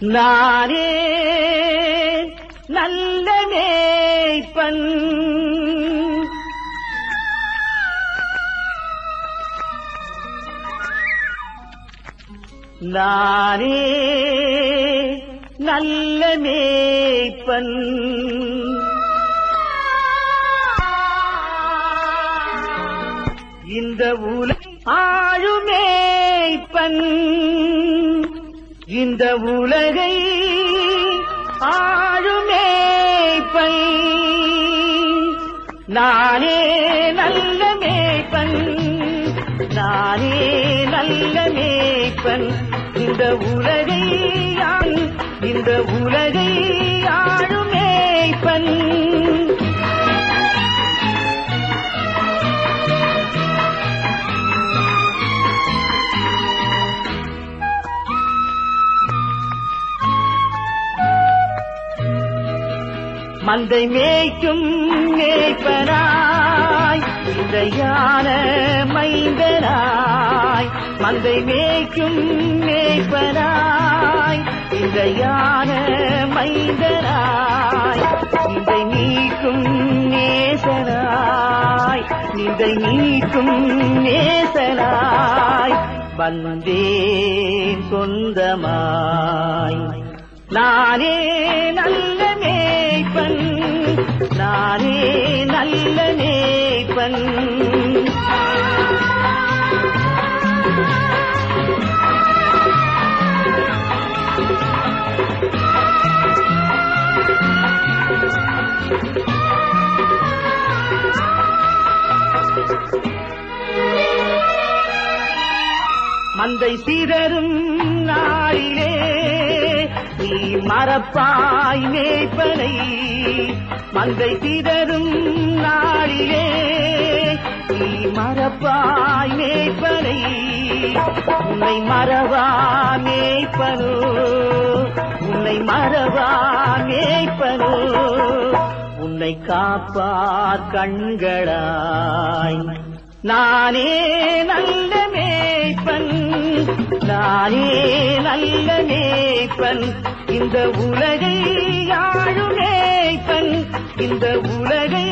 நானே நல்ல மேய்ப்பன். நானே நல்ல மேய்ப்பன். இந்த உலக ஆழுமேய்ப்பன் இந்த உலகை ஆழுமேய்ப்பன் நானே நல்ல மேய்ப்பன். நானே நல்ல மேய்ப்பன். இந்த உலகை ஆள் இந்த உலகை மந்தை மேய்க்கும் மேய்ப்பனாய் இதையான மைந்தனாய் மந்தை மேய்க்கும் மேய்ப்பனாய் இதையான மைந்தனாய் இதை நீக்கும் நேசனாய் இதை நீக்கும் நேசனாய் வந்தேன் சொந்தமாய். நானே மந்தை சீரரும் நாளிலே நீ மறப்பாய் மேய்ப்பனை. மந்தை சீரரும் நாளிலே உன்னை மறப்பாய் மேய்ப்பனை. உன்னை மறவா மேய்ப்பனோ. உன்னை மறவா மேய்ப்பனோ. உன்னை காப்பார் கண்களாய். நானே நல்ல மேய்ப்பன். நானே நல்ல மேய்ப்பன். இந்த உலகை ஆளும் மேய்ப்பன். இந்த உலகை